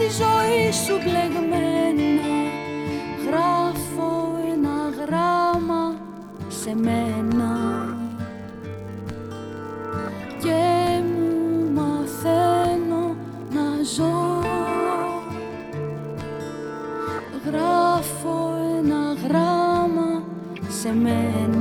στη ζωή σου μπλεγμένα. Γράφω ένα γράμμα σε μένα. Και μου μαθαίνω να ζω. Γράφω ένα γράμμα σε μένα.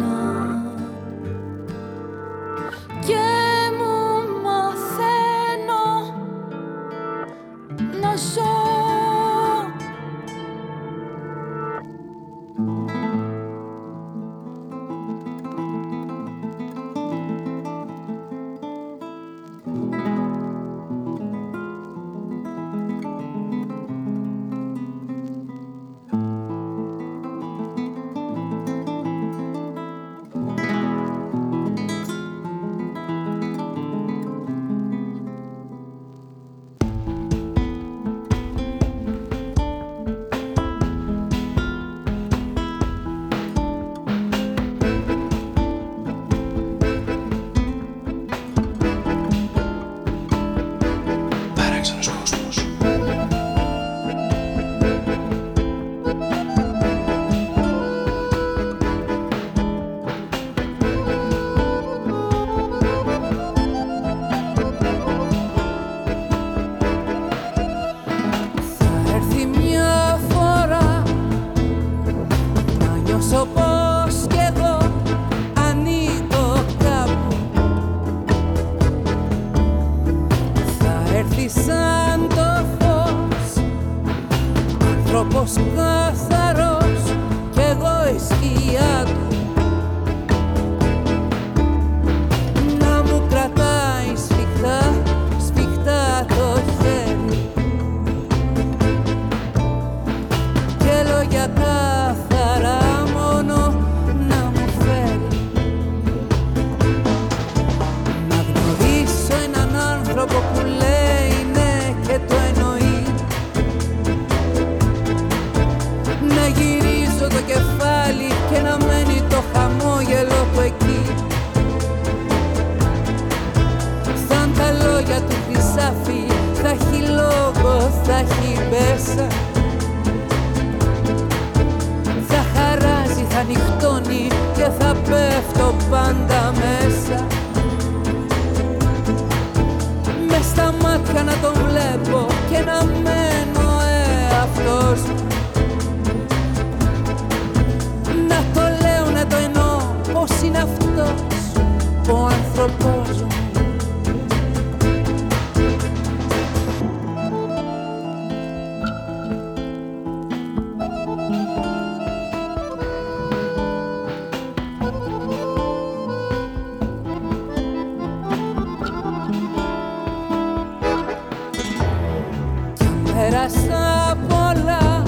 Πέρασα πολλά,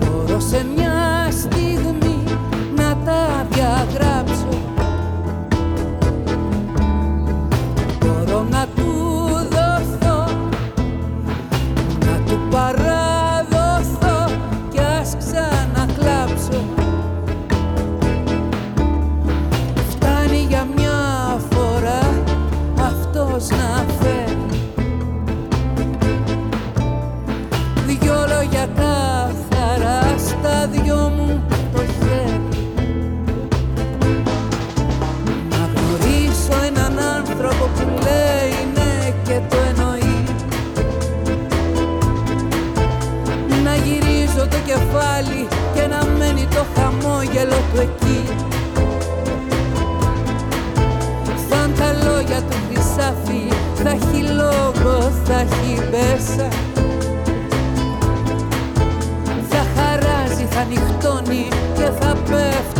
τώρα σε μια και του εκεί. Σαν τα λόγια του χρυσάφι θα έχει λόγο, θα έχει μέσα. Θα χαράζει, θα νυχτώνει και θα πέφτει.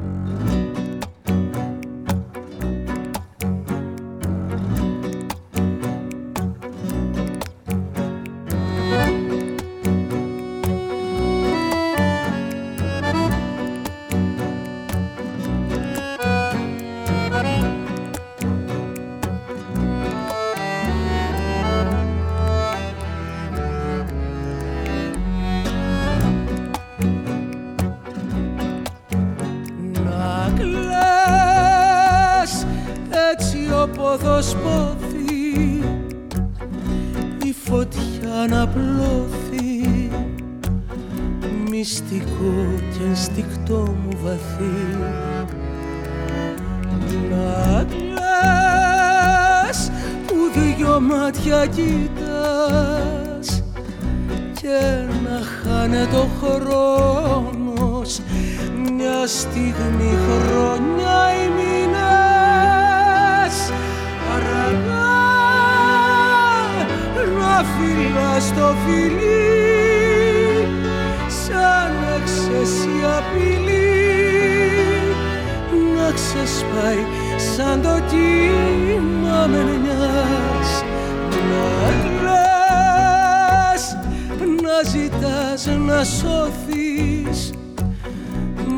να σώθεις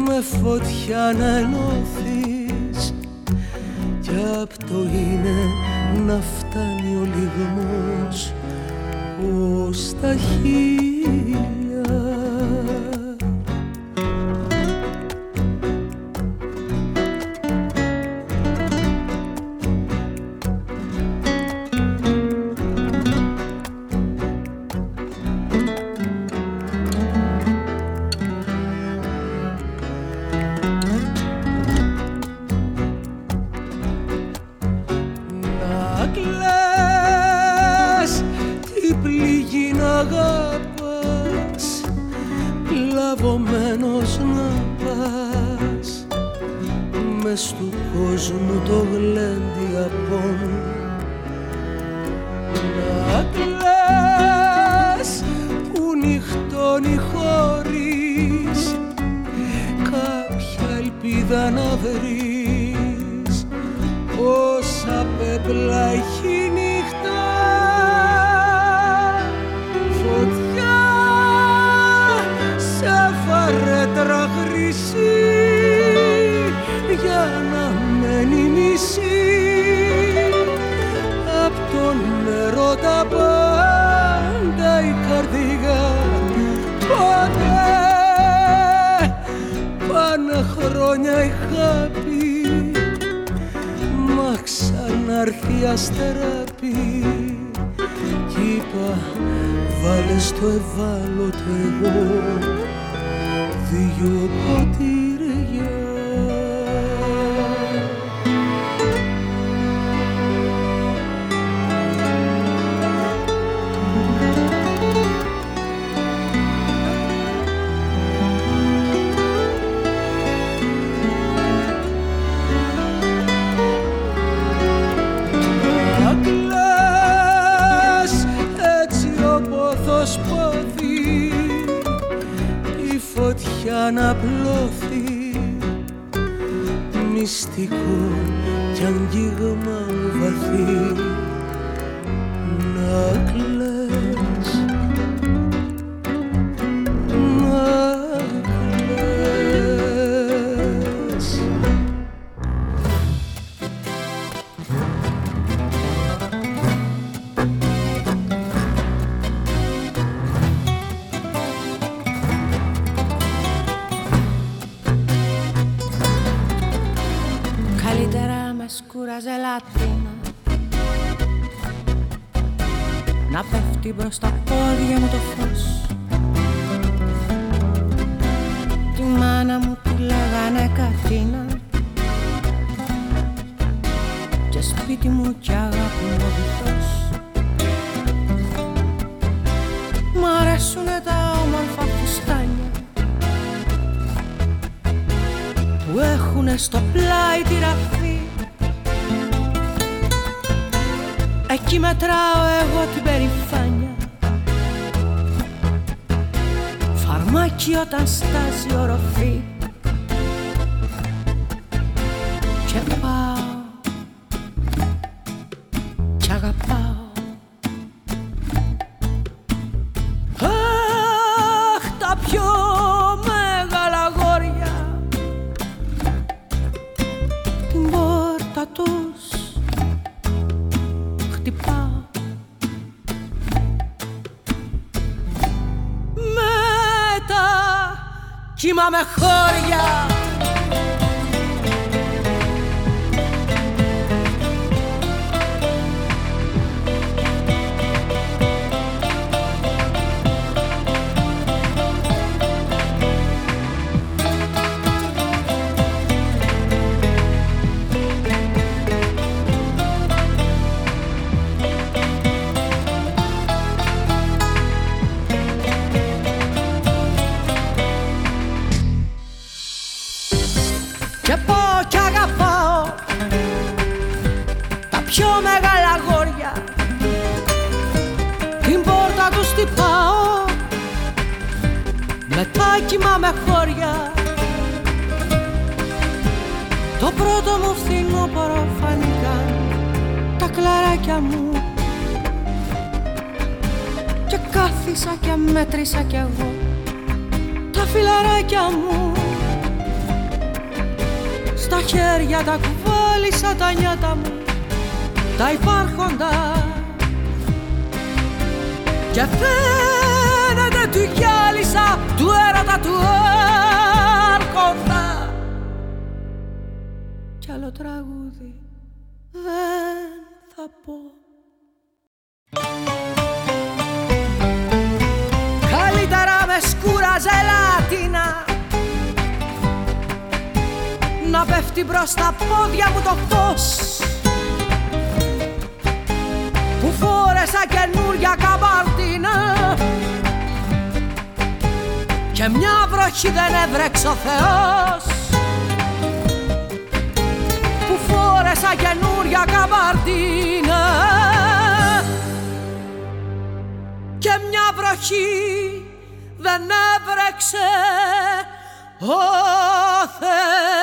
με φωτιά να ενώθεις. Κι απ' το είναι να φτάνει ο λιγμός ως τα χείλια Μα και όταν στάζει οροφή. Και Yeah. χάρισα κι εγώ τα φιλαράκια μου. Στα χέρια τα κουβάλισα τα νιάτα μου τα υπάρχοντα. Και φαίνεται του γυάλισα του έρωτα του άρχοντα. Κι άλλο τραγούδι. δεν φεύγει μπρος πόδια μου το φως. Που φόρεσα καινούρια καμπαρτίνα. Και μια βροχή δεν έβρεξε ο Θεός. Που φόρεσα καινούρια καμπαρτίνα. Και μια βροχή δεν έβρεξε ο Θεός.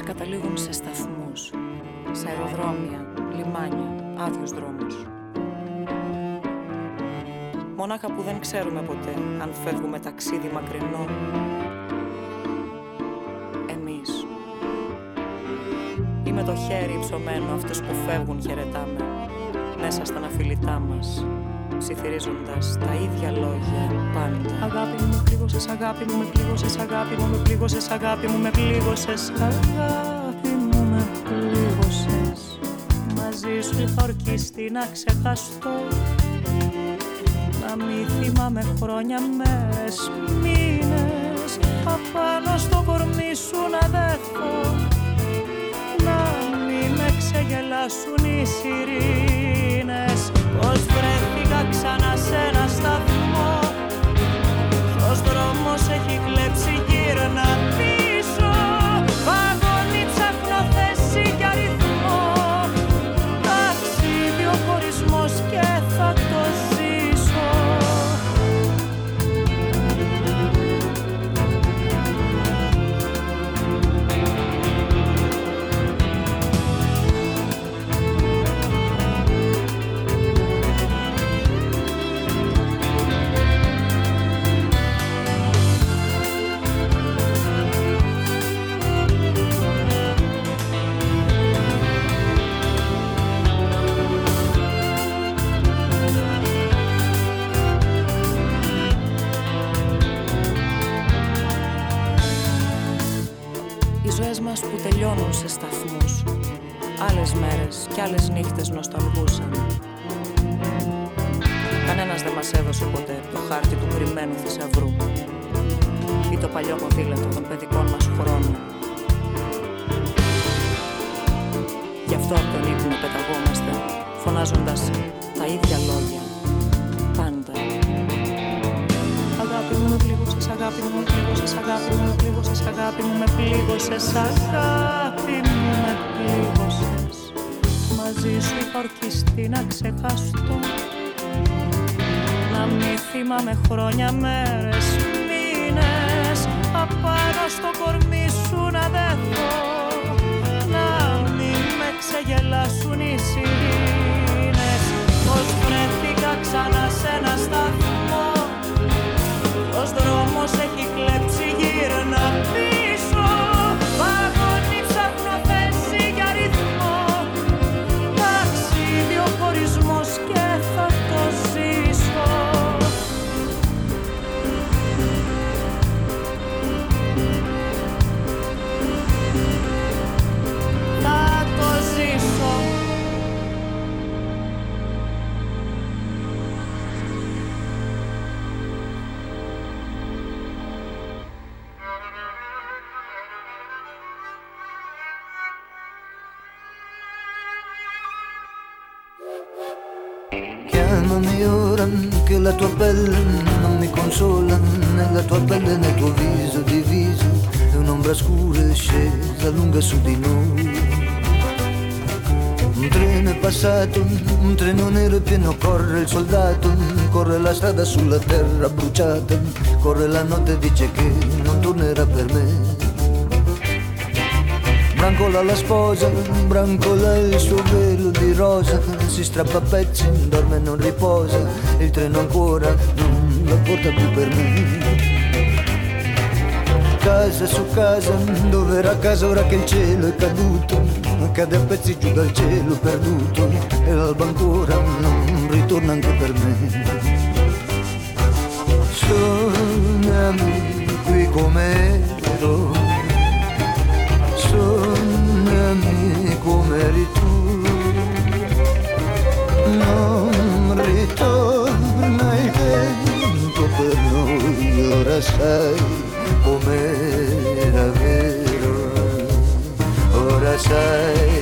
Ζωές μας καταλήγουν σε σταθμούς, σε αεροδρόμια, λιμάνια, άδειους δρόμους μονάχα που δεν ξέρουμε ποτέ αν φεύγουμε ταξίδι μακρινό. Εμείς. Ή με το χέρι υψωμένο αυτούς που φεύγουν χαιρετάμε μέσα στα αναφιλητά μας ψιθυρίζοντας τα ίδια λόγια πάντα. Αγάπη μου με πλήγωσες, αγάπη μου με πλήγωσες, αγάπη μου με πλήγωσες, αγάπη μου με πλήγωσες, αγάπη μου με πλήγωσες. Μαζί σου θα ορκιστεί να ξεχαστώ. Να μη θυμάμαι χρόνια, μέρες, μήνες. Απάνω στο κορμί σου να δέχω. Να μη με ξεγελάσουν οι σιρήνες. Πως βρέθηκα ξανά σε ένα σταθμό. Ποιος δρόμος έχει κλέψει χρόνια, μέρες, sulla terra bruciata, corre la notte e dice che non tornerà per me. Brancola la sposa, brancola il suo velo di rosa, si strappa a pezzi, dorme e non riposa, il treno ancora non la porta più per me. Casa su casa, dove era casa ora che il cielo è caduto, cade a pezzi giù dal cielo perduto, e l'alba ancora non ritorna anche per me. Suonami qui come ero. Sognami come eri tu. Non ritorna il tempo per noi ora sai com'era vero. Ora sai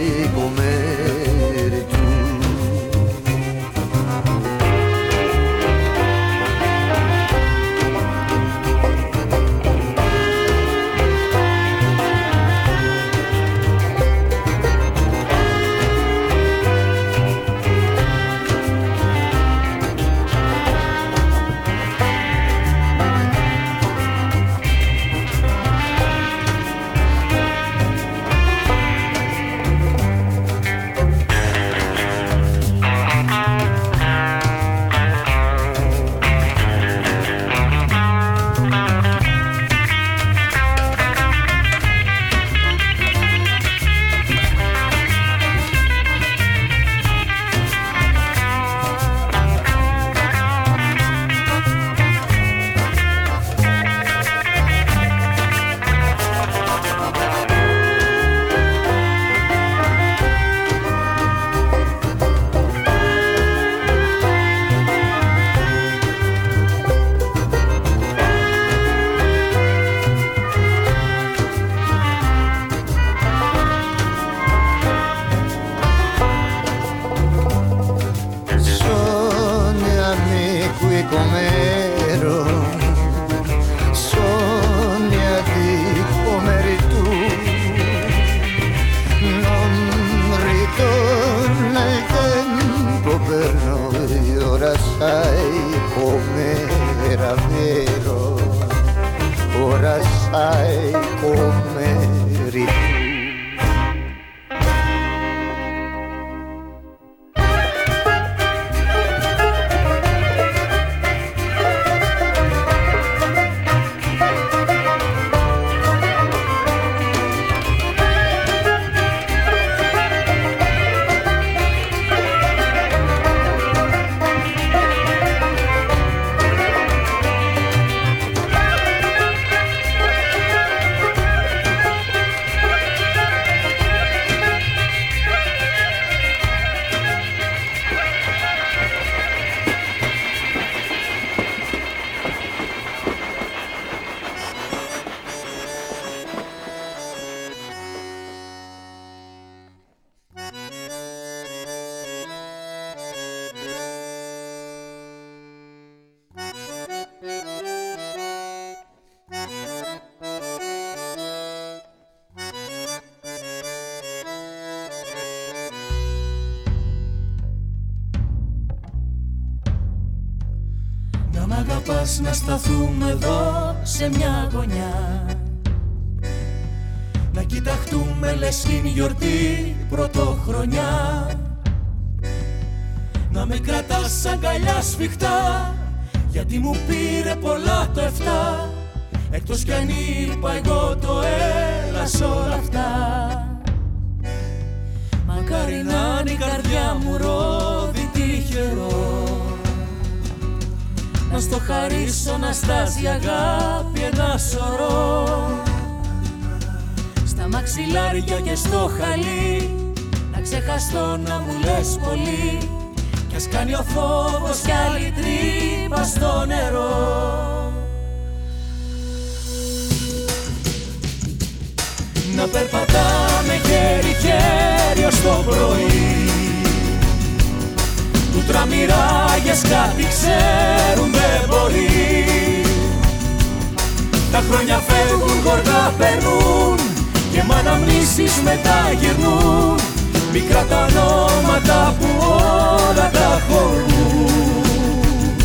Μικρά τα ονόματα που όλα τα χωρούν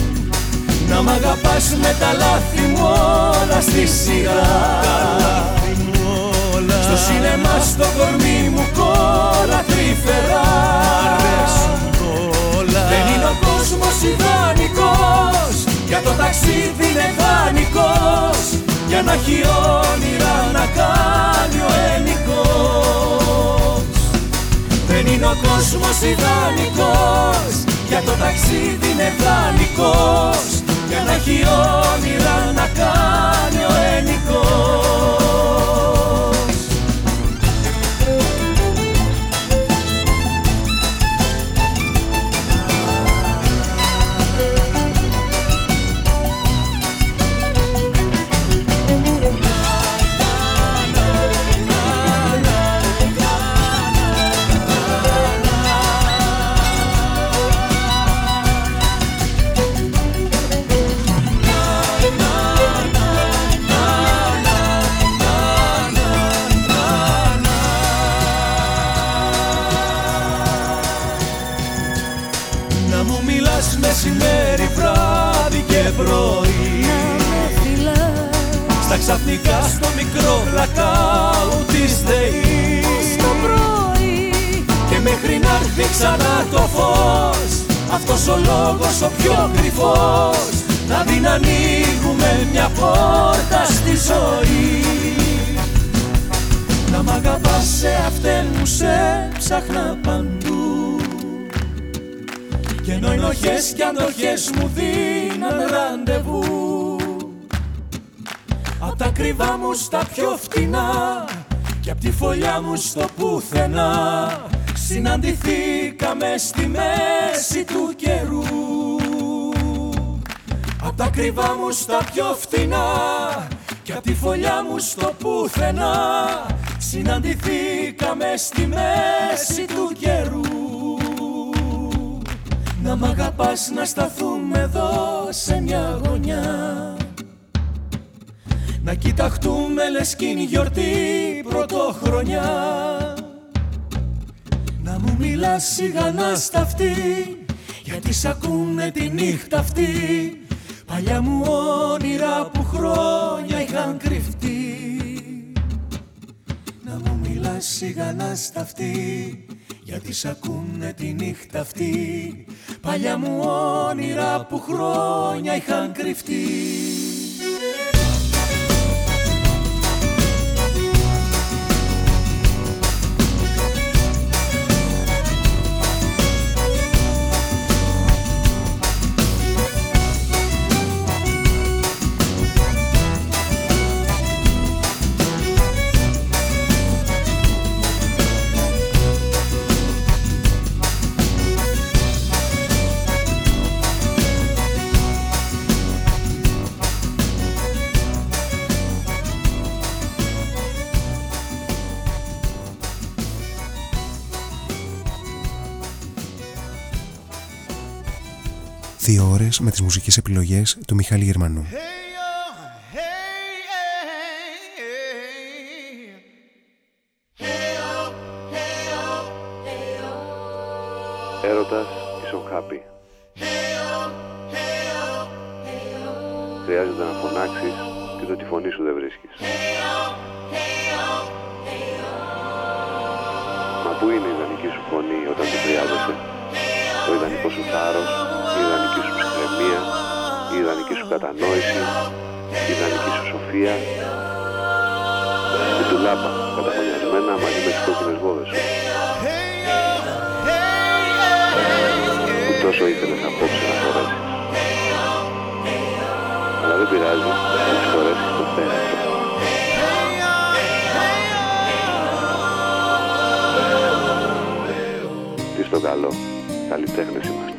Να μ' αγαπάς με τα λάθη μου όλα στη σειρά. Στο σινεμά στο κορμί μου κόλλα τρυφερά. Δεν είναι ο κόσμος ιδανικός. Για το ταξίδι είναι δανεικός. Για να έχει όνειρα να κάνει ο ενικός Δεν είναι ο κόσμος ιδανικός Για το ταξίδι είναι δανεικός Για να έχει όνειρα να κάνει ο ενικός ξαφνικά στο μικρό blackout της ΔΕΗ Το πρωί. Και μέχρι να έρθει ξανά το φως Αυτός ο λόγος ο πιο κρυφός Να δει να ανοίγουμε μια πόρτα στη ζωή. Να μ' αγαπάς σε αυτέ μου σε ψάχνα παντού Και ενώ ενοχές και αντοχές μου δίναν ραντεβού Απ' τα κρύβα μου στα πιο φτηνά Και απ' τη φωλιά μου στο πουθενά Συναντηθήκαμε στη μέση του καιρού. Απ' τα κρύβα μου στα πιο φτηνά Και απ' τη φωλιά μου στο πουθενά Συναντηθήκαμε στη μέση του καιρού Να μ' αγαπάς να σταθούμε εδώ σε μια γωνιά. Να κοιταχτούμε λες κι είναι γιορτή πρωτοχρονιά. Να μου μιλάς σιγανά στα αυτή Γιατί σ' ακούνε τη νύχτα αυτή. Παλιά μου όνειρα που χρόνια είχαν κρυφτεί. Να μου μιλάς σιγανά στα αυτή γιατί σ' ακούνε τη νύχτα αυτή. Παλιά μου όνειρα που χρόνια είχαν κρυφτεί Δύο ώρες με τις μουσικές επιλογές του Μιχάλη Γερμανού. Έρωτας is so happy. χρειάζεται να φωνάξεις και το τη φωνή σου δεν βρίσκεις. Μα πού είναι η ιδανική σου φωνή όταν τη χρειάζεσαι, το ιδανικό σου θάρρος, η ιδανική σου ψυχραιμία, η ιδανική σου κατανόηση, η ιδανική σου σοφία, η τουλάπα καταφωνιασμένα μαζί με τις κόκκινες βόδες σου. Που τόσο ήθελες απόψε να φορέσεις. Αλλά δεν πειράζει, θα τις φορέσεις το θέατρο. Τι στο καλό, καλλιτέχνες είμαστε.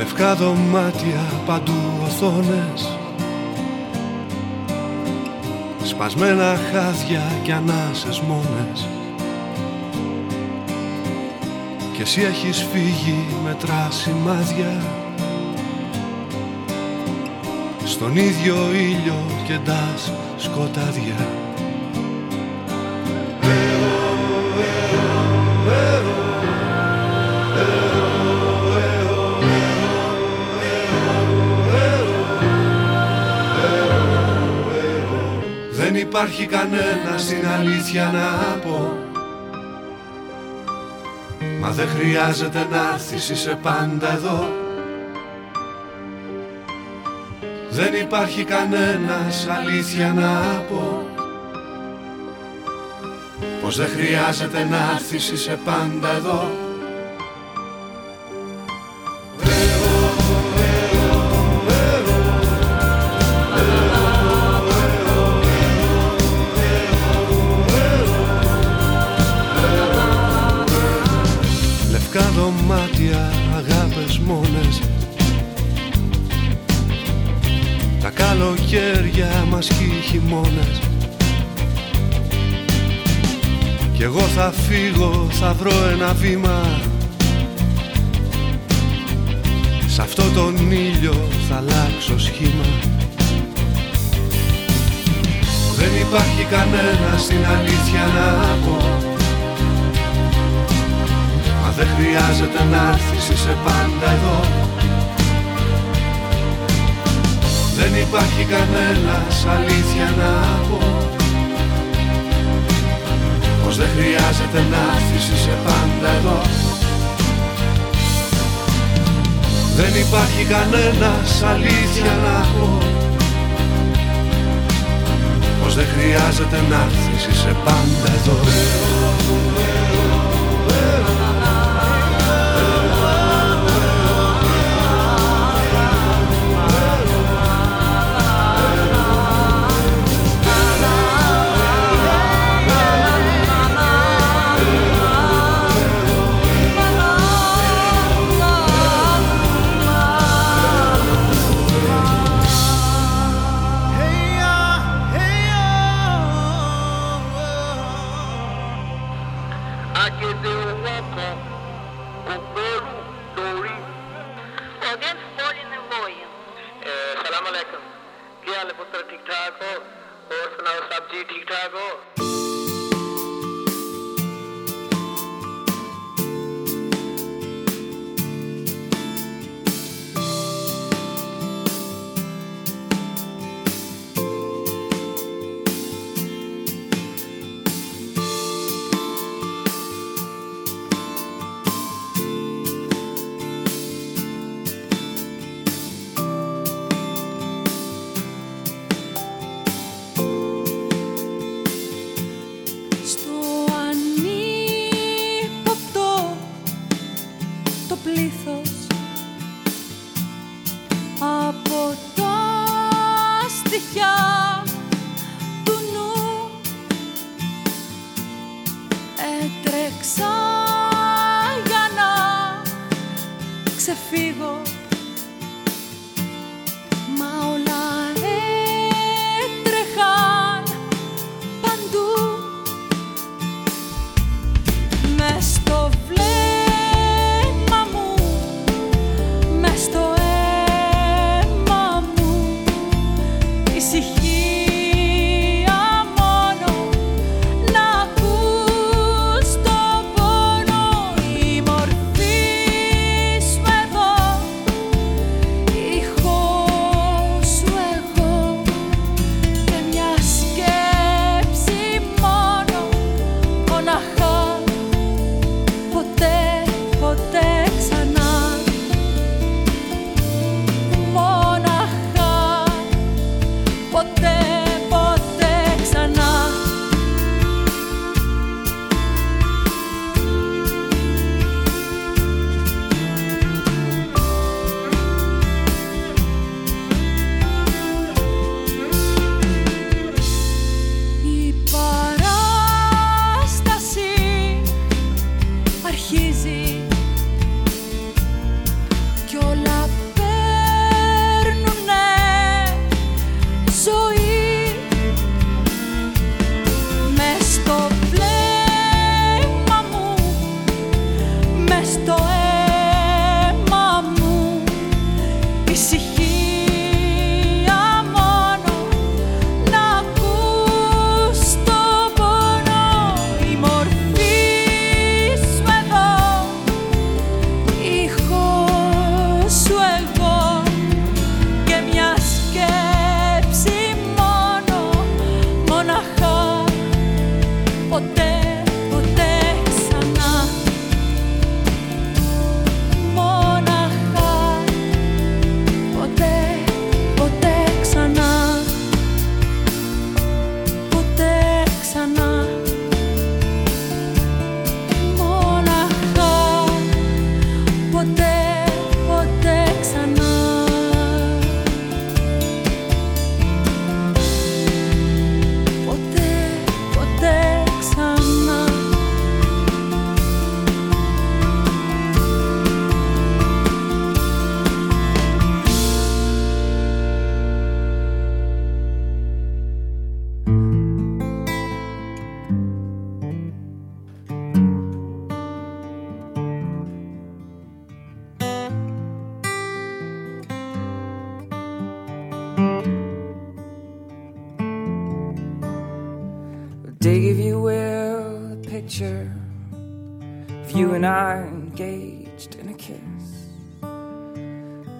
Λευκά δωμάτια παντού οθόνες. Σπασμένα χάδια κι ανάσες μόνες. Και εσύ έχεις φύγει με σημάδια Στον ίδιο ήλιο και ντάς σκοτάδια υπάρχει κανένα στην αλήθεια να πω. Μα δεν χρειάζεται να έρθεις, είσαι πάντα εδώ. Δεν υπάρχει κανένας αλήθεια να πω. Πως δεν χρειάζεται να έρθεις, είσαι πάντα εδώ είσαι πάντα εδώ. Δεν υπάρχει κανένας αλήθεια να πω. Πως δεν χρειάζεται να έρθεις, είσαι πάντα εδώ. Δεν υπάρχει κανένας αλήθεια να πω. Πως δεν χρειάζεται να έρθεις, είσαι πάντα εδώ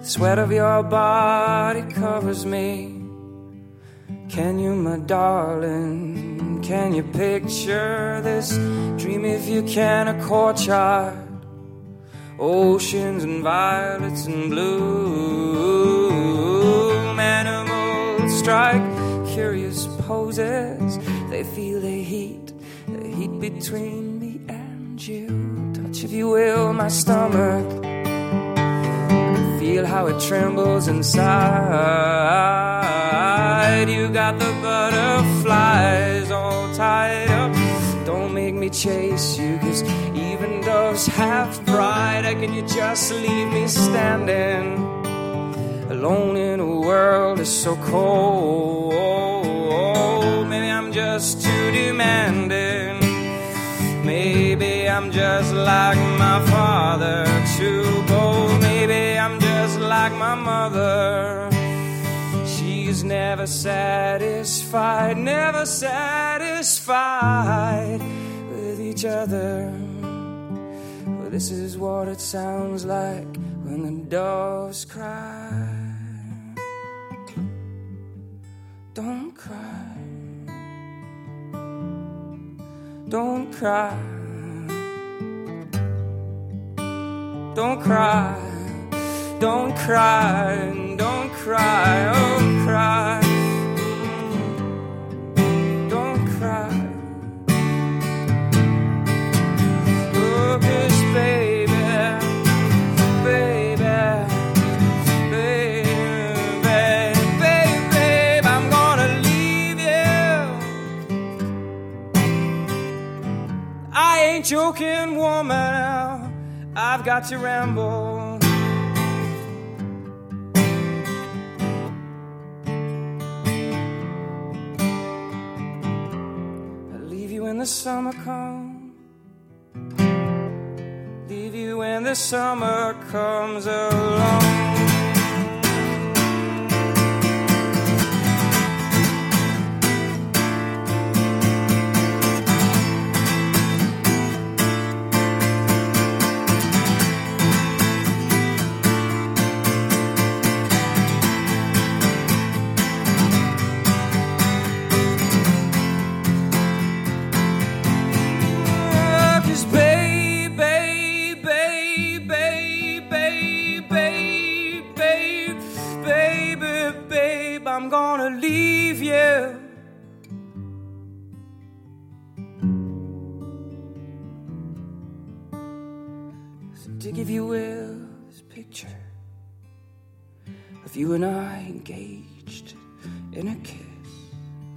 The sweat of your body covers me. Can you, my darling? Can you picture this dream if you can? A courtyard, oceans and violets and blue. Animals strike curious poses. They feel the heat, the heat between me and you. Touch, if you will, my stomach. Feel how it trembles inside you got the butterflies all tied up. Don't make me chase you, cause even doves have pride. Can you just leave me standing alone in a world that's so cold? Maybe I'm just too demanding. Maybe I'm just like my father, too bold. Like my mother She's never satisfied, never satisfied with each other. Well, this is what it sounds like when the doves cry. Don't cry. Don't cry. Don't cry. Don't cry. Don't cry. Oh cry. Don't cry. Oh, cause baby, baby, baby, baby, I'm gonna leave you. I ain't joking, woman. I've got to ramble. The summer comes. Leave you when the summer comes along. If you will, this picture of you and I engaged in a kiss.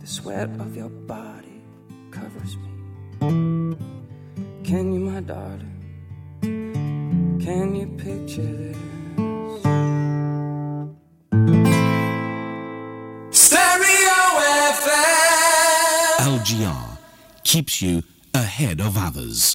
The sweat of your body covers me. Can you, my darling? Can you picture this? LGR keeps you ahead of others.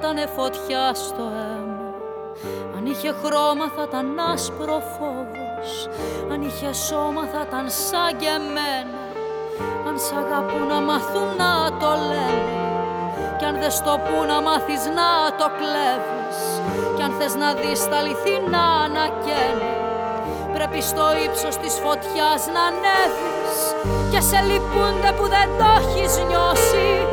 Θα ήταν φωτιά στο αίμα. Αν είχε χρώμα θα ήταν άσπρο φόβος Αν είχε σώμα θα ήταν σαν και εμένα. Αν σ' αγαπούν να μάθουν να το λένε. Κι αν δεν στο που να μάθεις να το κλέβεις. Κι αν θες να δεις τα αληθινά να καίνε Πρέπει στο ύψος της φωτιάς να ανέβεις. Και σε λυπούνται που δεν το έχεις νιώσει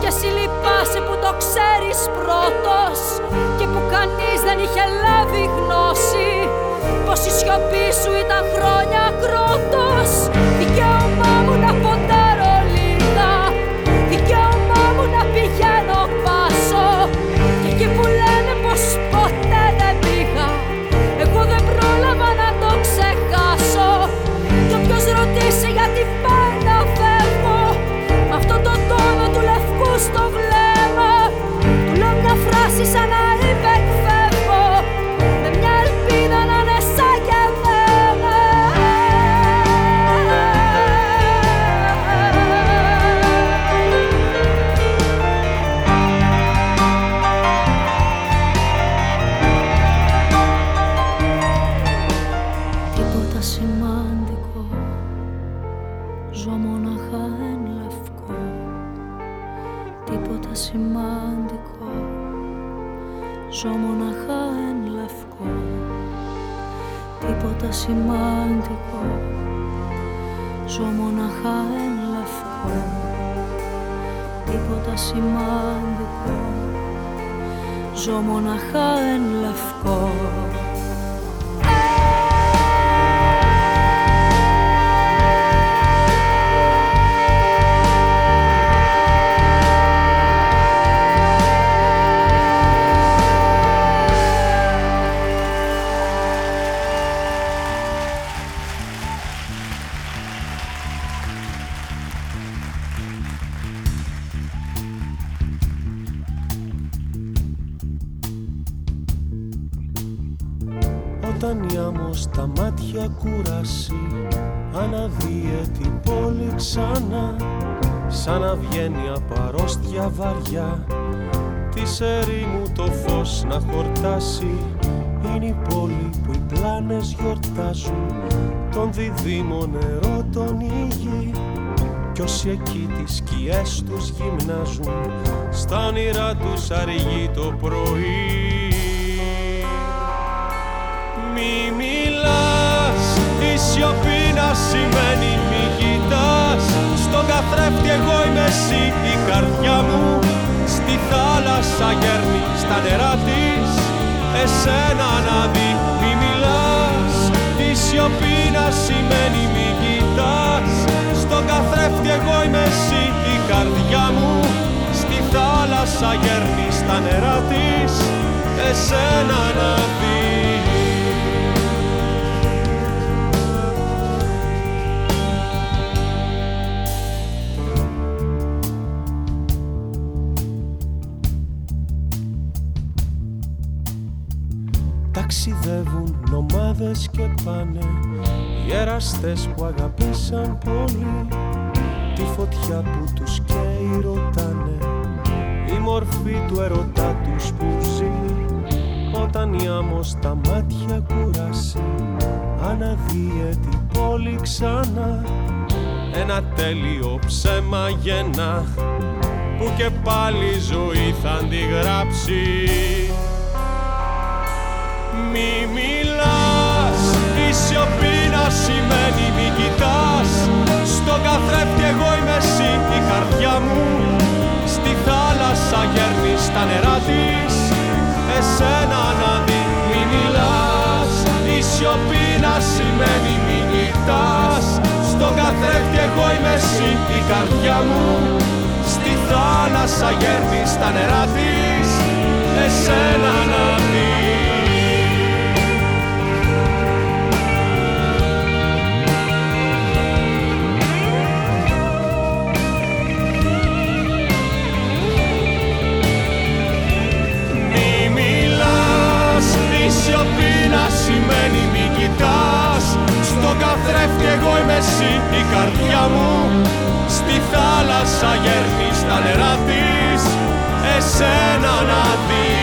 Και εσύ λυπάσαι που το ξέρεις πρώτος Και που κανείς δεν είχε λάβει γνώση Πως η σιωπή σου ήταν χρόνια κρότος Δικαίωμά μου να ποντάρω Ζω μοναχά εν λευκό τους γυμνάζουν. Στα όνειρά τους αργεί το πρωί. Μη μιλάς Η σιωπή να σημαίνει μη κοιτάς. Στον καθρέφτη εγώ είμαι εσύ η καρδιά μου. Στη θάλασσα γέρνει στα νερά της. Εσένα να δει μη μιλάς. Η σιωπή να σημαίνει μη κοιτάς. Στον καθρέφτη εγώ είμαι εσύ. Η καρδιά μου στη θάλασσα γέρνει στα νερά της. Εσένα να δεις. Ταξιδεύουν ομάδες και πάνε εραστές που αγαπήσαν πολύ Τη φωτιά που τους καίει ρωτάνε Η μορφή του ερωτά τους που ζει Όταν η άμμος τα μάτια κουράσει Αναδύε την πόλη ξανά. Ένα τέλειο ψέμα γεννά Που και πάλι ζωή θα αντιγράψει. Μη μιλάς. Η σιωπή να σημαίνει μη κοιτάς. Στο καθρέφτη εγώ είμαι εσύ η καρδιά μου. Στη θάλασσα γέρνεις στα νερά της. Εσένα να δει μη μιλάς. Η σιωπή να σημαίνει μη κοιτάς. Στο καθρέφτη εγώ είμαι εσύ η καρδιά μου. Στη θάλασσα γέρνεις στα νερά της. Εσένα να δει σιωπή να σημαίνει μη κοιτάς. Στο καθρέφτη εγώ είμαι εσύ η καρδιά μου. Στη θάλασσα γέρνεις στα νερά της. Εσένα να δεις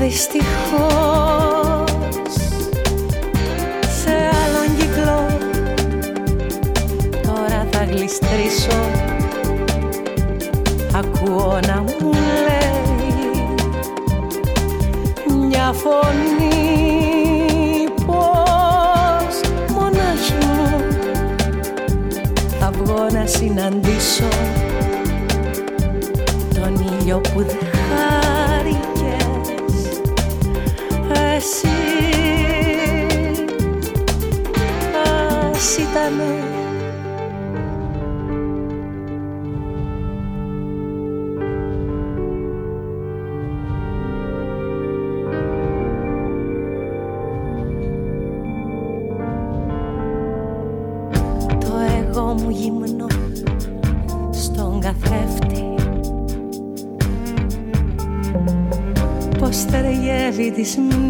δυστυχώς σε άλλον κύκλο. Τώρα θα γλιστρήσω ακούω να μου λέει μια φωνή πως μονάχη μου θα βγω να συναντήσω τον ήλιο που δεν Το εγώ μου γυμνώ στον καθρέφτη. Πως θερεγεύει τις μνήμες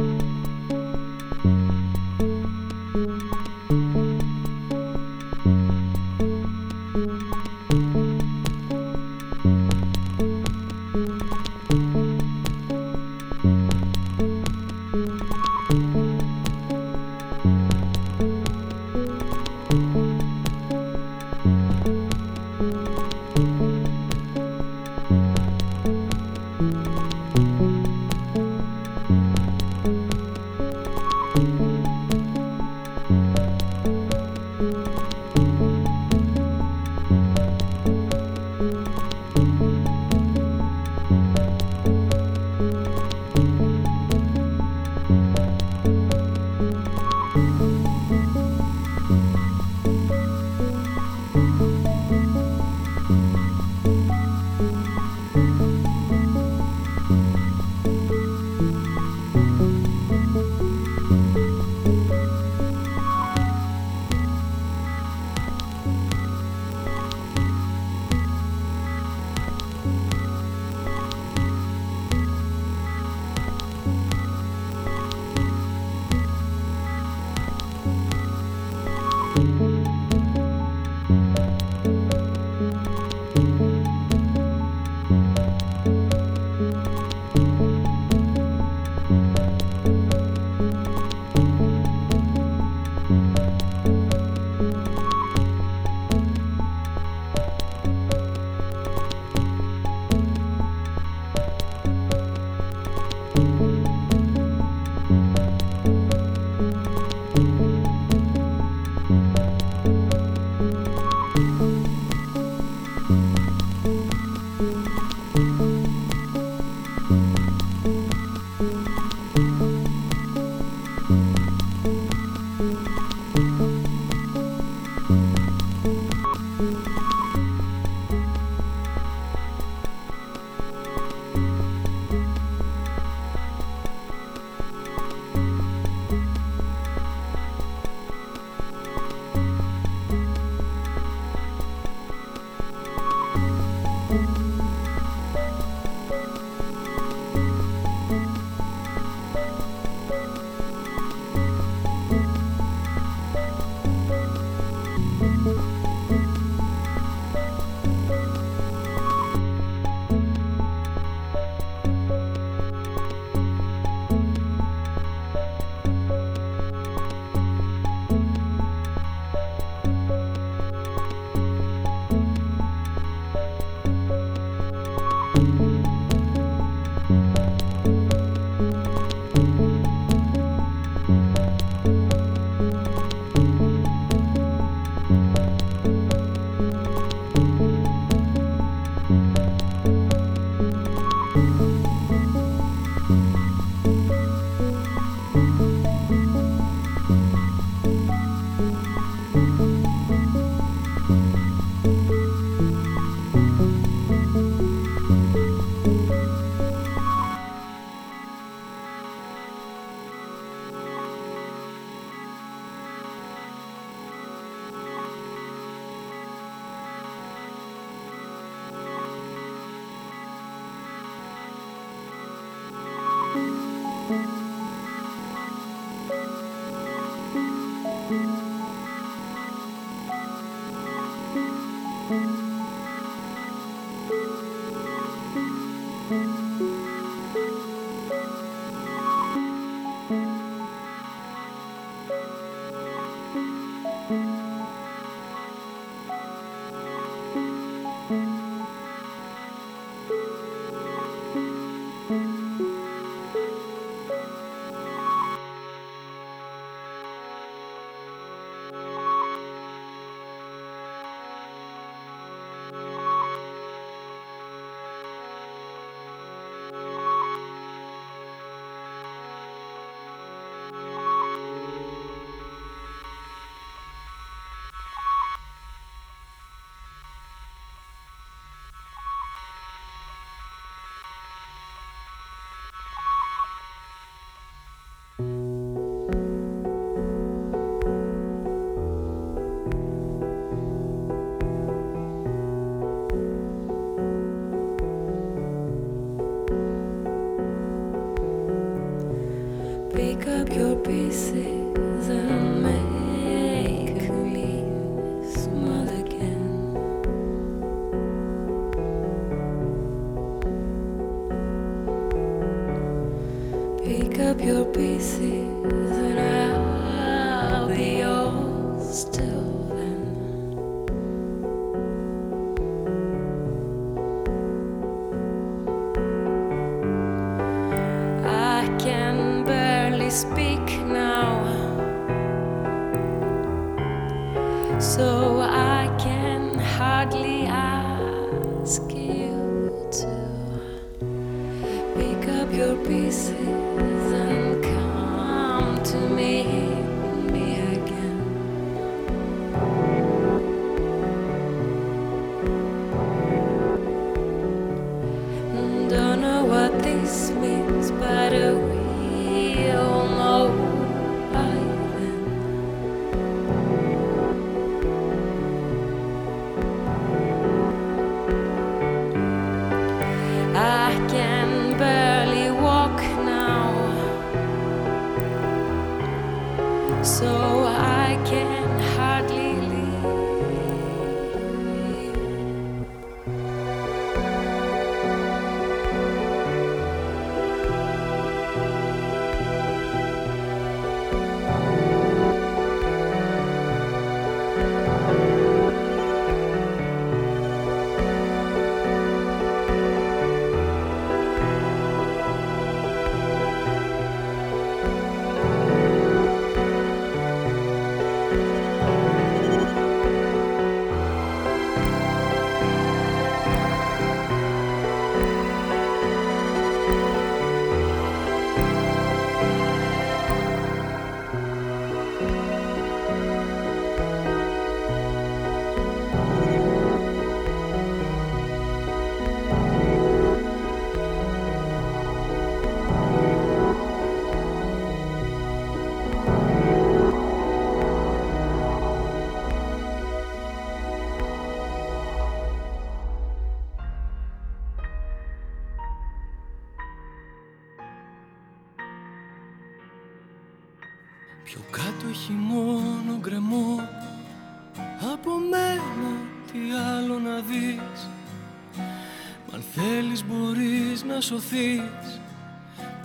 Σωθείς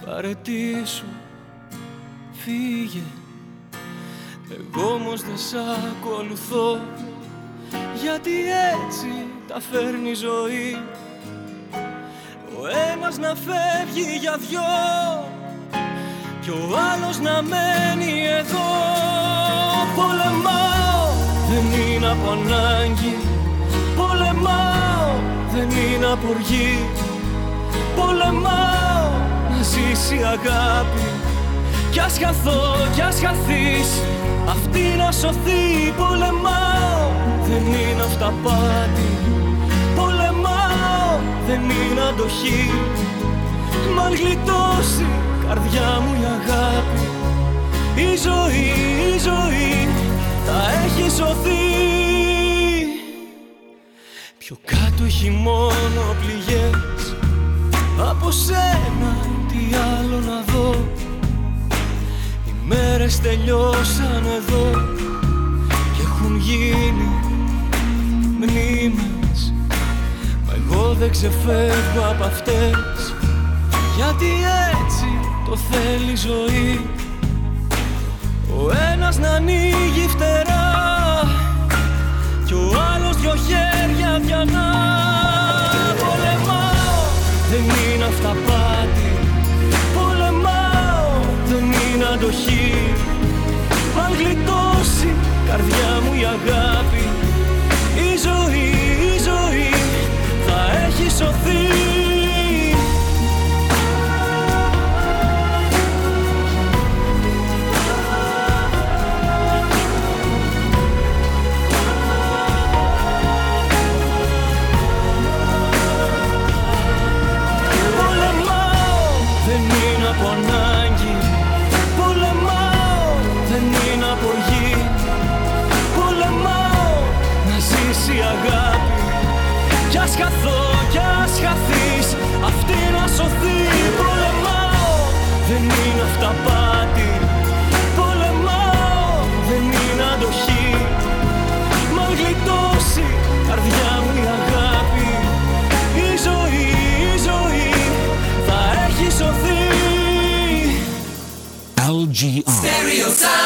Παρετήσου Φύγε. Εγώ όμως δεν σ' ακολουθώ Γιατί έτσι τα φέρνει η ζωή. Ο ένας να φεύγει για δυο Κι ο άλλος να μένει εδώ. Πολεμάω δεν είναι από ανάγκη. Πολεμάω δεν είναι από οργή πολεμάω να ζήσει η αγάπη. Κι ας χαθώ κι ας χαθείς. Αυτή να σωθεί πολεμάω δεν είναι αυταπάτη πολεμάω δεν είναι αντοχή. Μ' αν γλιτώσει καρδιά μου η αγάπη. Η ζωή, η ζωή θα έχει σωθεί. Πιο κάτω έχει μόνο πληγές από σένα τι άλλο να δω. Οι μέρες τελειώσαν εδώ Και έχουν γίνει μνήμη δεν ξεφεύγω από αυτές. Γιατί έτσι το θέλει η ζωή. Ο ένας να ανοίγει φτερά Κι ο άλλος δυο χέρια διανά καρδιά μου είναι αυταπάτη Πολεμάω δεν είναι αντοχή. Μα γλιτώσει καρδιά μου η αγάπη. Η ζωή, η ζωή θα έχει σωθεί. LGR Stereo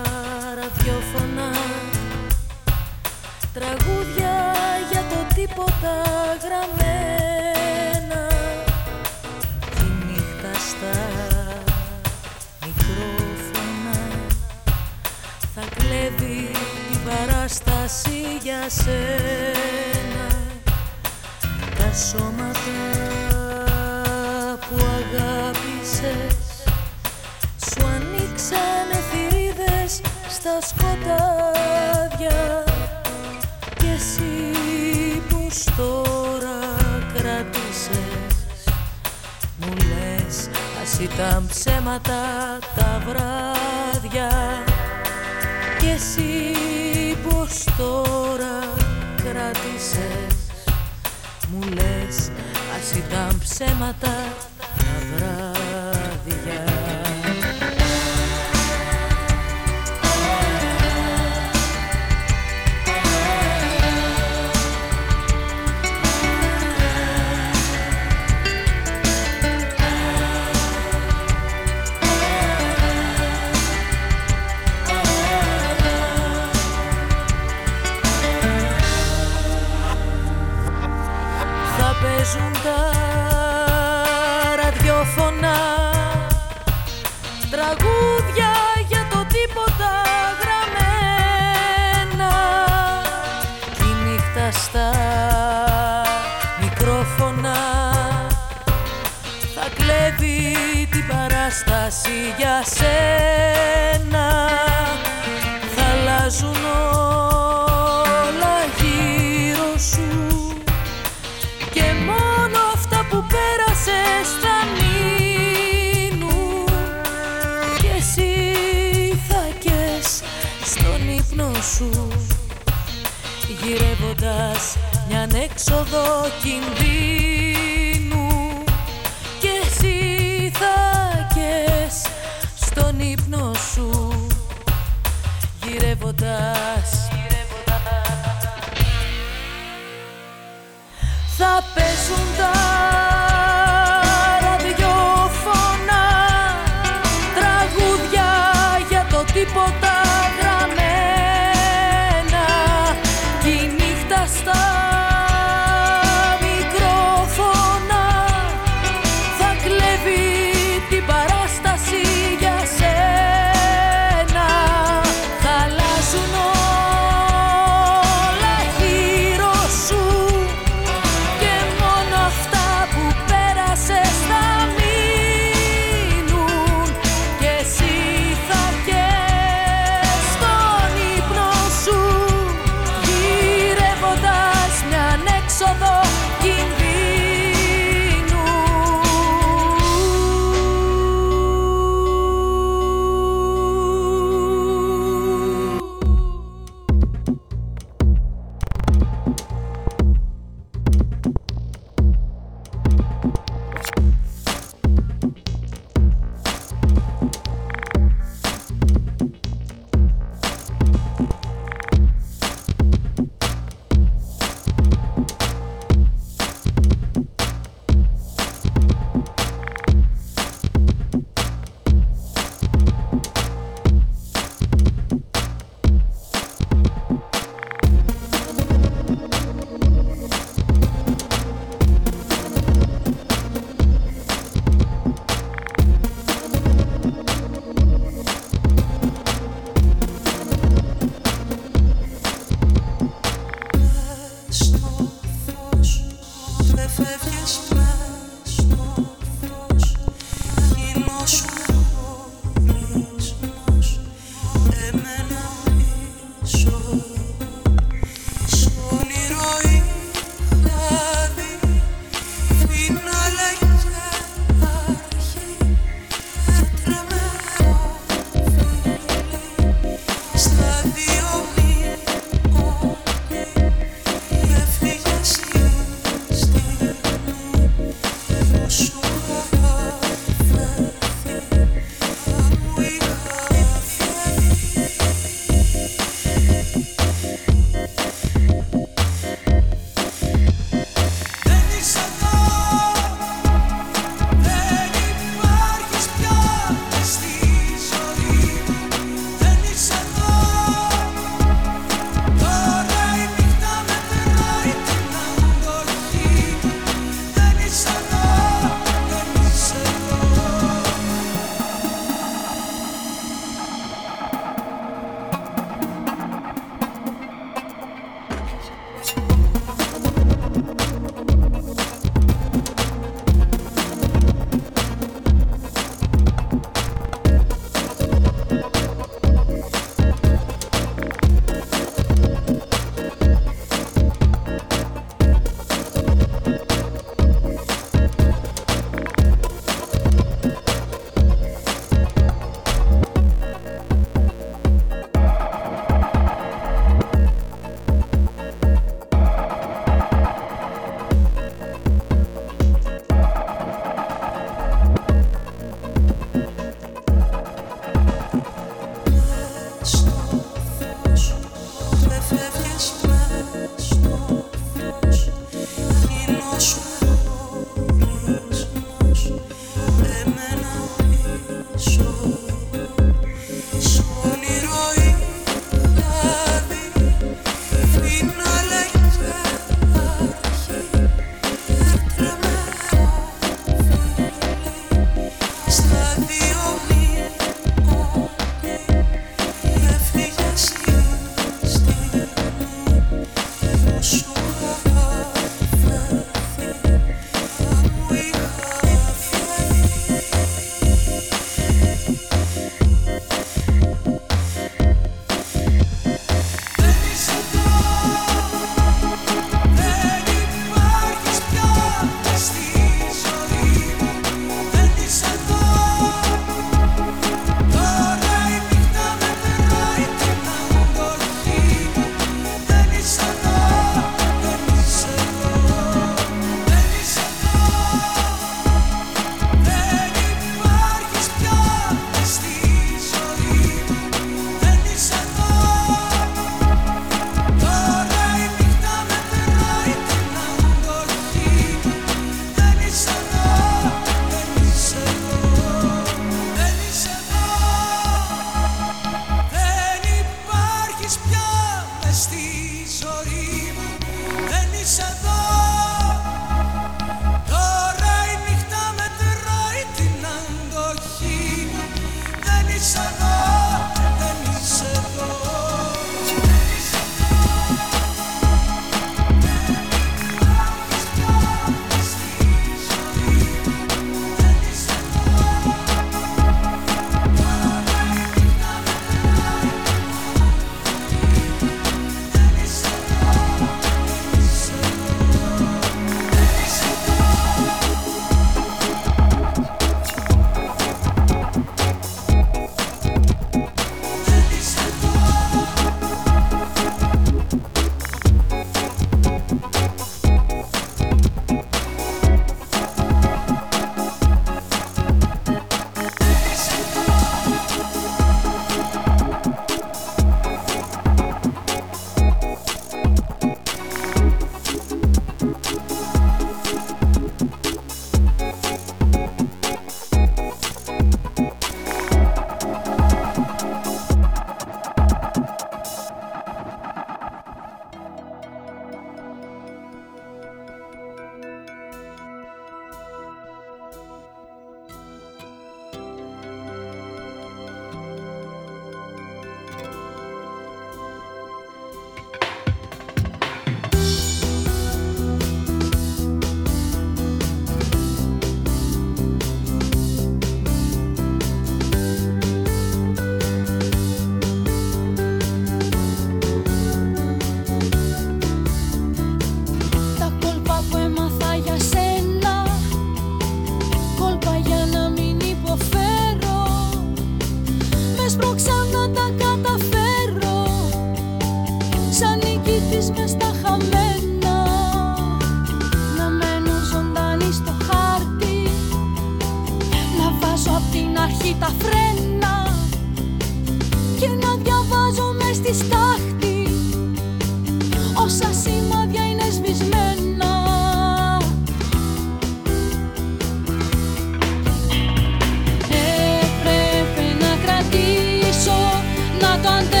Καρδιά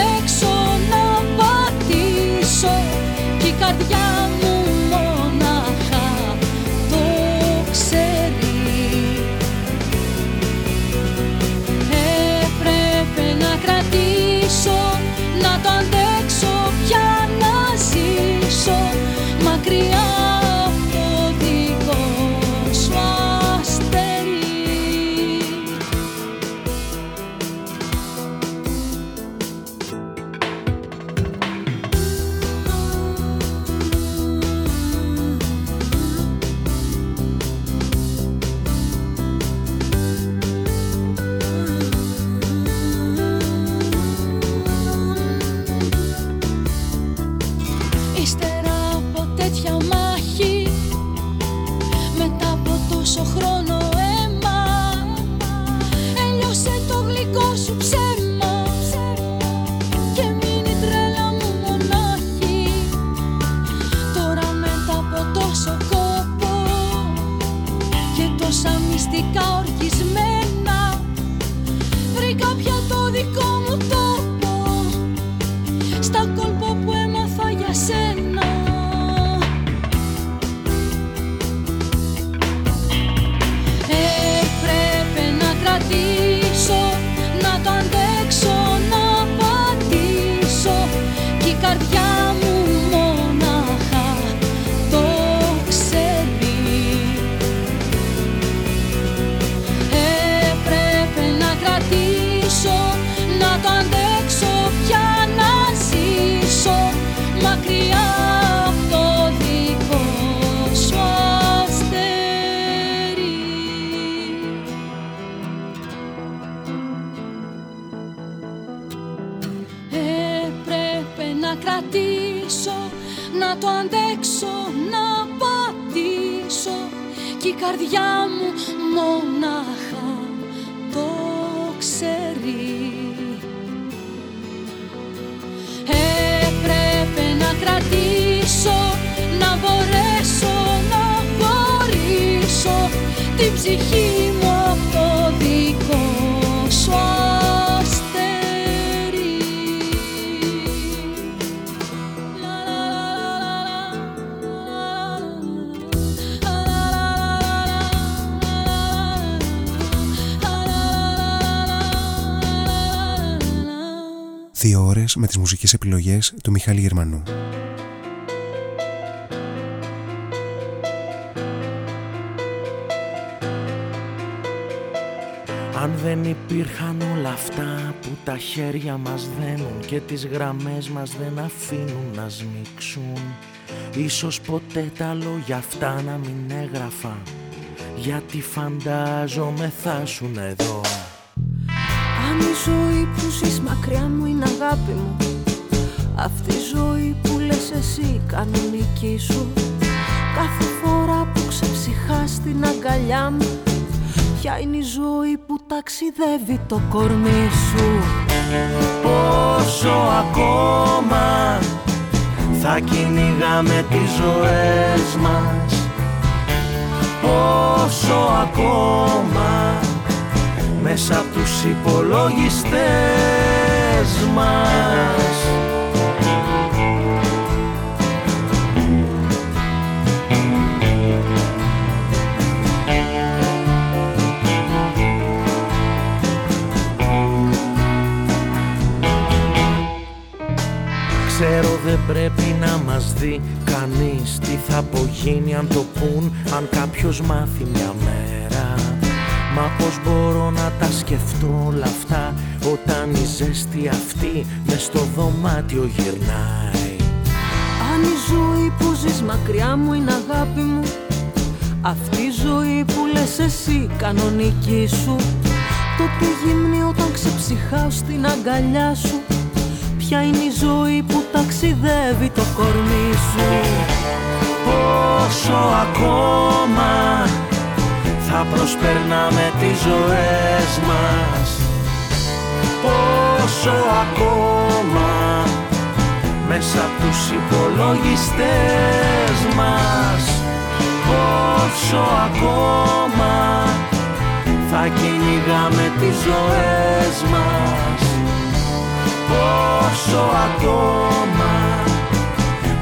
καρδιά μου μονάχα το ξέρει. Έπρεπε να κρατήσω, να μπορέσω να χωρίσω την ψυχή Δύο ώρες με τις μουσικές επιλογές του Μιχάλη Γερμανού. Αν δεν υπήρχαν όλα αυτά που τα χέρια μας δένουν και τις γραμμές μας δεν αφήνουν να σμίξουν Ίσως ποτέ τα λόγια αυτά να μην έγραφα γιατί φαντάζομαι θα σουν εδώ Αν η ζωή που ζεις μακριά μου είναι αγάπη μου. Αυτή η ζωή που λες εσύ κανονική σου. Κάθε φορά που ξεψυχάς την αγκαλιά μου Ποια είναι η ζωή που ταξιδεύει το κορμί σου. Πόσο ακόμα θα κυνηγάμε τις ζωές μας. Πόσο ακόμα μέσα από τους υπολογιστές μας. Ξέρω δεν πρέπει να μας δει κανείς Τι θα απογίνει αν το πουν Αν κάποιος μάθει μια μέρα Μα πως μπορώ να τα σκεφτώ όλα αυτά Όταν η ζέστη αυτή μες στο δωμάτιο γυρνάει. Αν η ζωή που ζεις μακριά μου είναι αγάπη μου Αυτή η ζωή που λες εσύ κανονική σου. Τότε γυμνή όταν ξεψυχάω στην αγκαλιά σου Ποια είναι η ζωή που ταξιδεύει το κορμί σου. Πόσο ακόμα θα προσπερνάμε τις ζωές μας. Πόσο ακόμα μέσα από τους υπολογιστές μας. Πόσο ακόμα θα κυνηγάμε τις ζωές μας. Πόσο ακόμα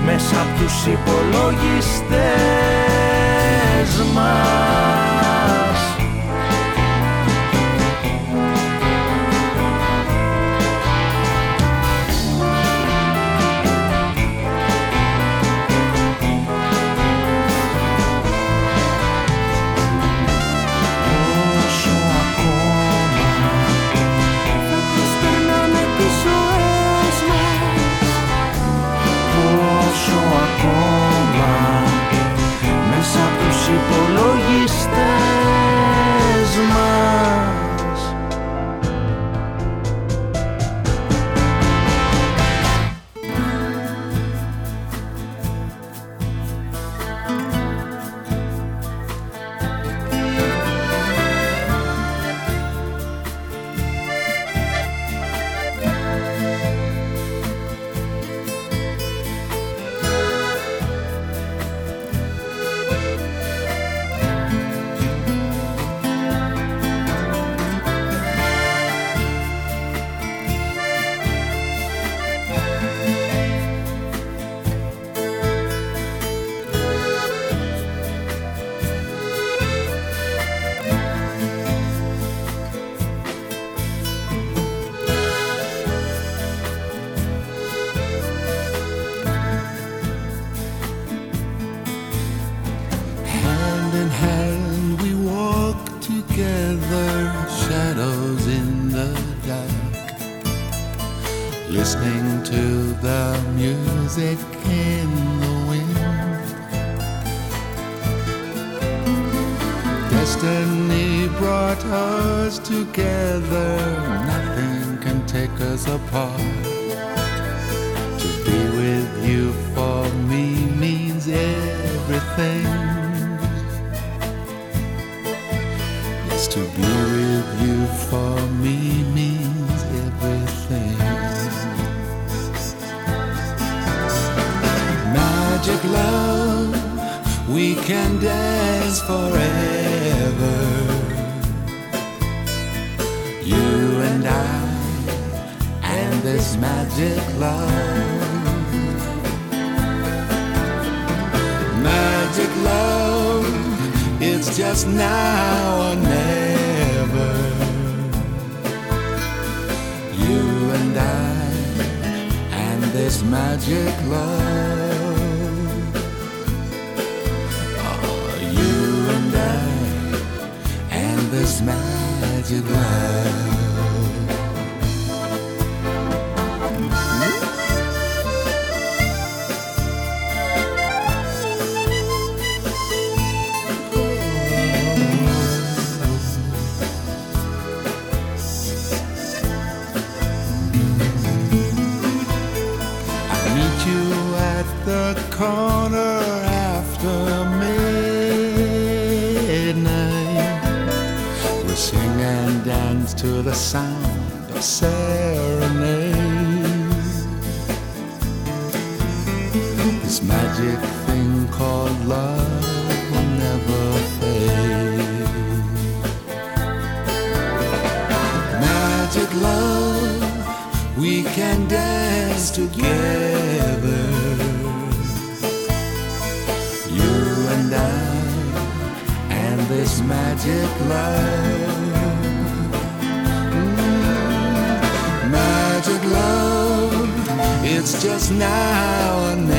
μέσα από τους υπολογιστές μας μέσα από to be with you for me means everything. Magic love, we can dance forever. You and I, and this magic love. Magic love, just now or never. You and I, and this magic love. Oh, you and I, and this magic love. Magic thing called love will never fade. Magic love, we can dance together. You and I, and this magic love. Mm, Magic love, it's just now or never.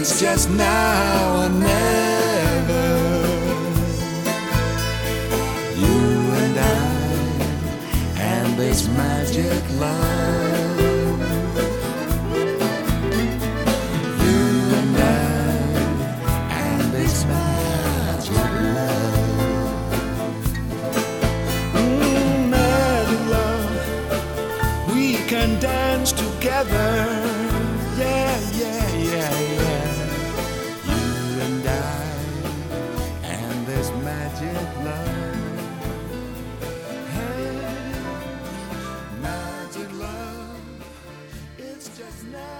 it's just now or never. You and I, and this magic love. You and I, and this magic love. Mm, magic love, we can dance together. Now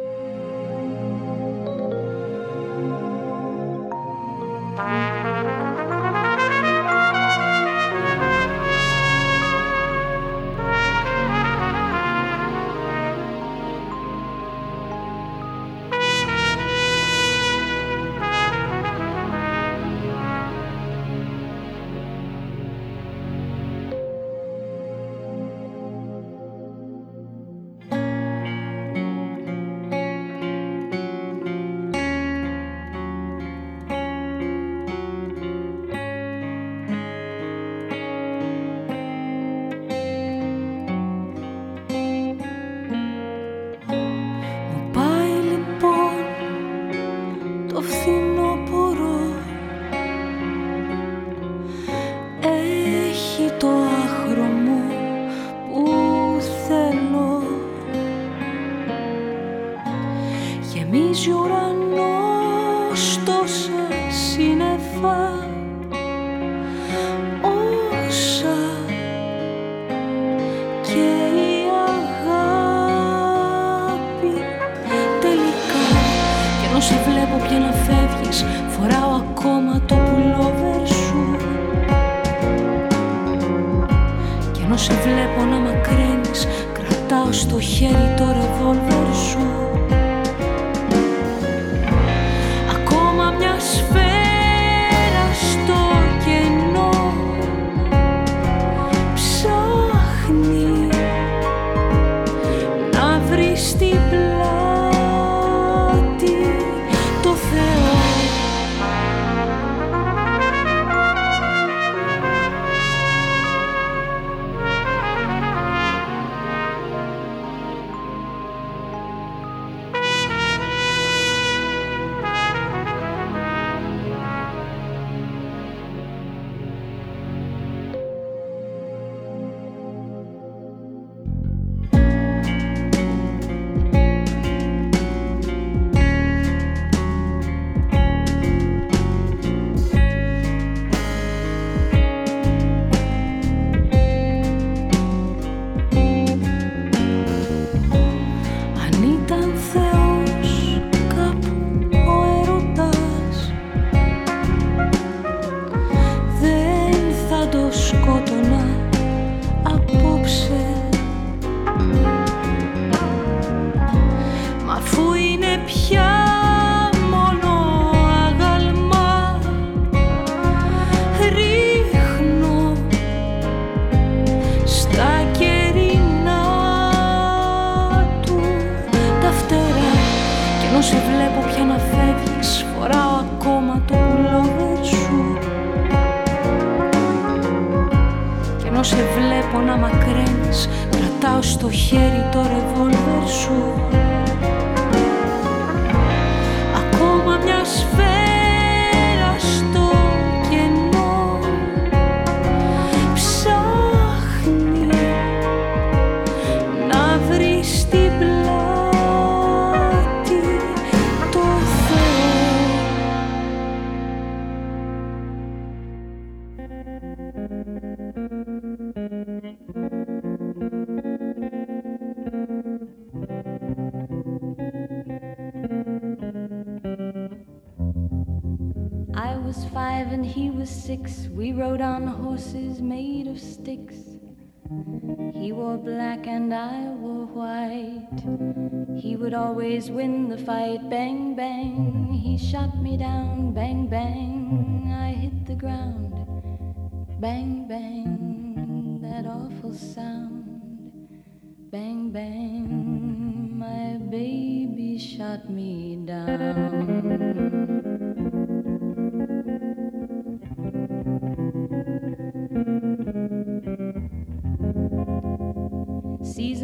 When he was six, we rode on horses made of sticks. He wore black and I wore white. He would always win the fight. Bang, bang, he shot me down. Bang, bang, I hit the ground. Bang, bang, that awful sound. Bang, bang, my baby shot me down.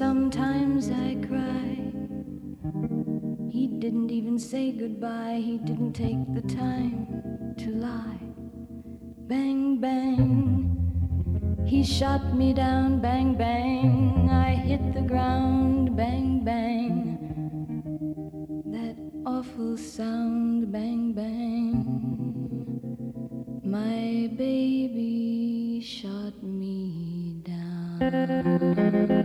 Sometimes I cry. He didn't even say goodbye, he didn't take the time to lie. Bang, bang. He shot me down, bang, bang. I hit the ground, bang, bang. That awful sound, bang, bang. My baby shot me down.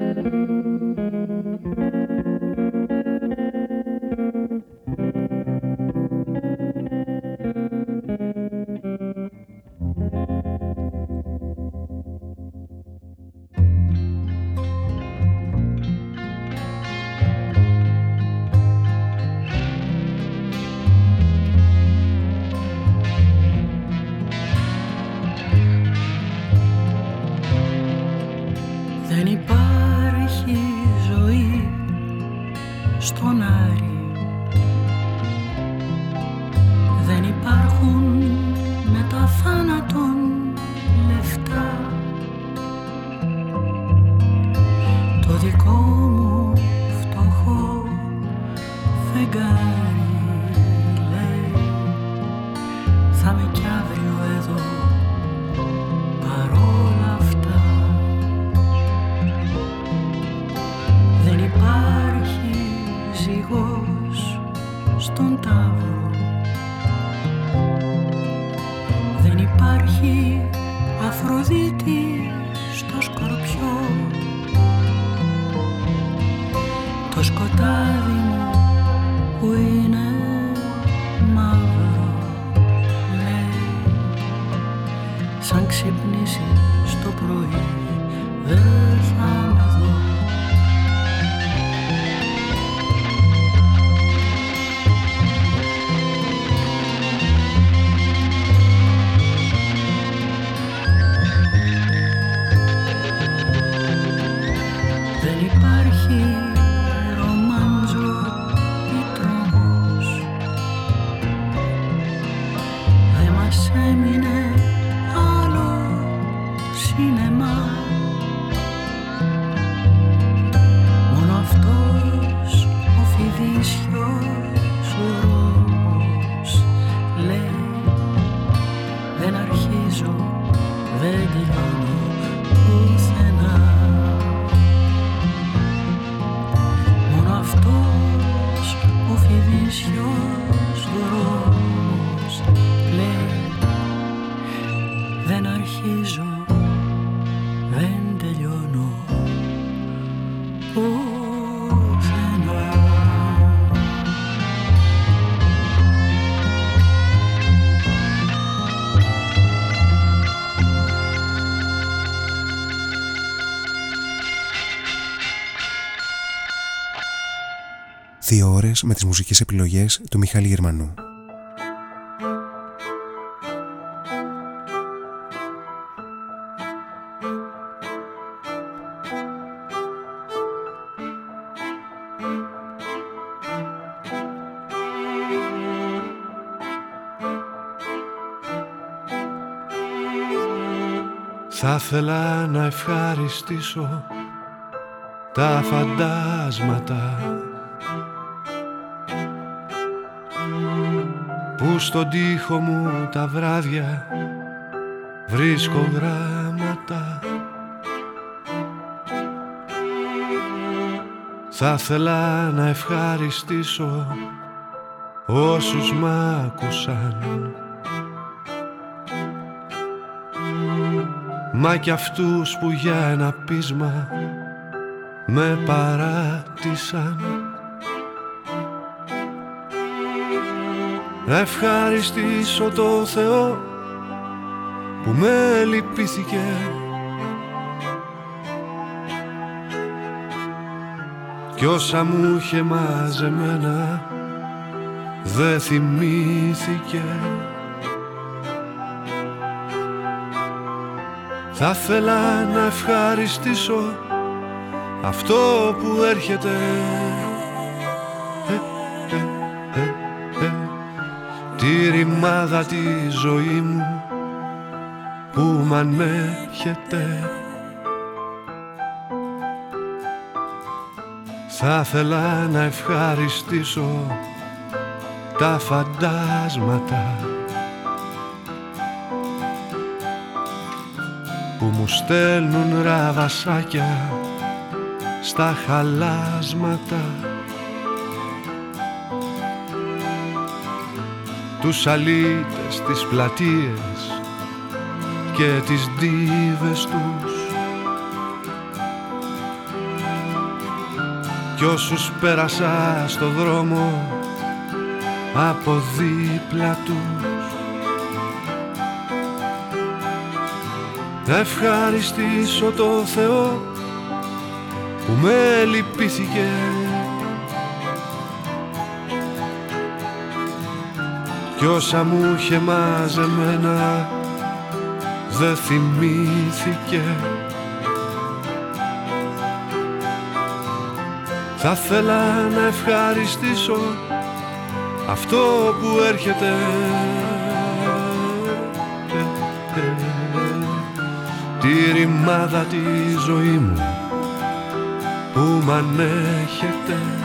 Στον τάβρο Δεν υπάρχει Αφροδίτη Δύο ώρες με τις μουσικές επιλογές του Μιχάλη Γερμανού. Θα ήθελα να ευχαριστήσω τα φαντάσματα που στον τοίχο μου τα βράδια βρίσκω γράμματα. Θα ήθελα να ευχαριστήσω όσους μ' άκουσαν. Μα κι αυτούς που για ένα πείσμα με παράτησαν Να ευχαριστήσω το Θεό που με λυπήθηκε. Κι όσα μου είχε μαζεμένα δεν θυμήθηκε. Θα ήθελα να ευχαριστήσω αυτό που έρχεται Τη ρημάδα τη ζωή μου που μ' ανέχεται. Θα ήθελα να ευχαριστήσω τα φαντάσματα που μου στέλνουν ραβασάκια στα χαλάσματα τους αλήτες, τις πλατείες και τις δίβες τους. Κι όσους πέρασα στο δρόμο από δίπλα τους. Ευχαριστήσω το Θεό που με λυπήθηκε κι όσα μου είχε μαζεμένα δεν θυμήθηκε. Θα θέλα να ευχαριστήσω αυτό που έρχεται. Τη ρημάδα τη ζωή μου που μ' ανέχεται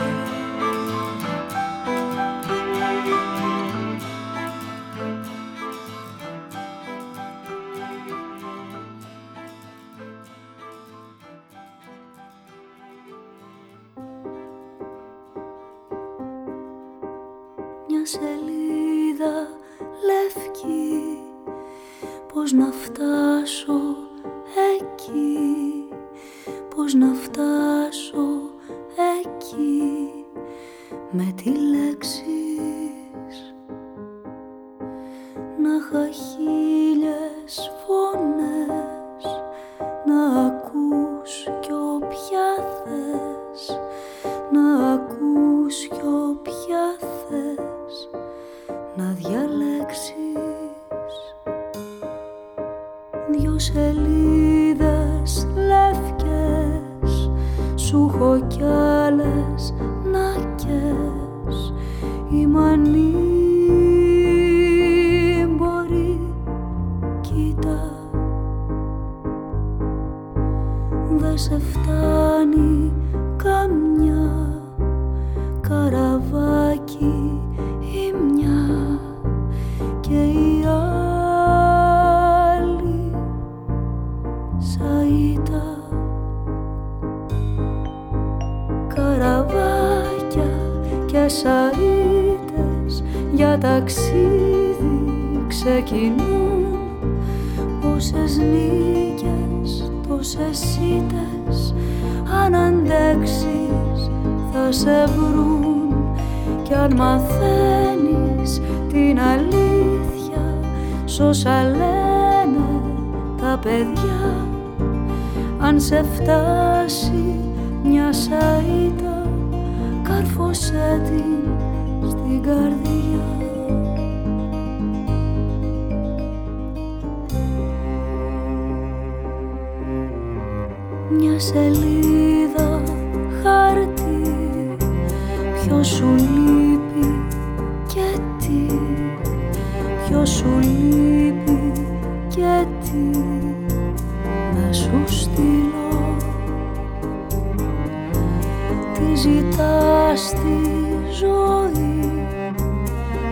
тяжелый,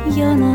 я на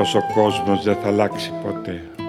Αυτός ο κόσμος δεν θα αλλάξει ποτέ.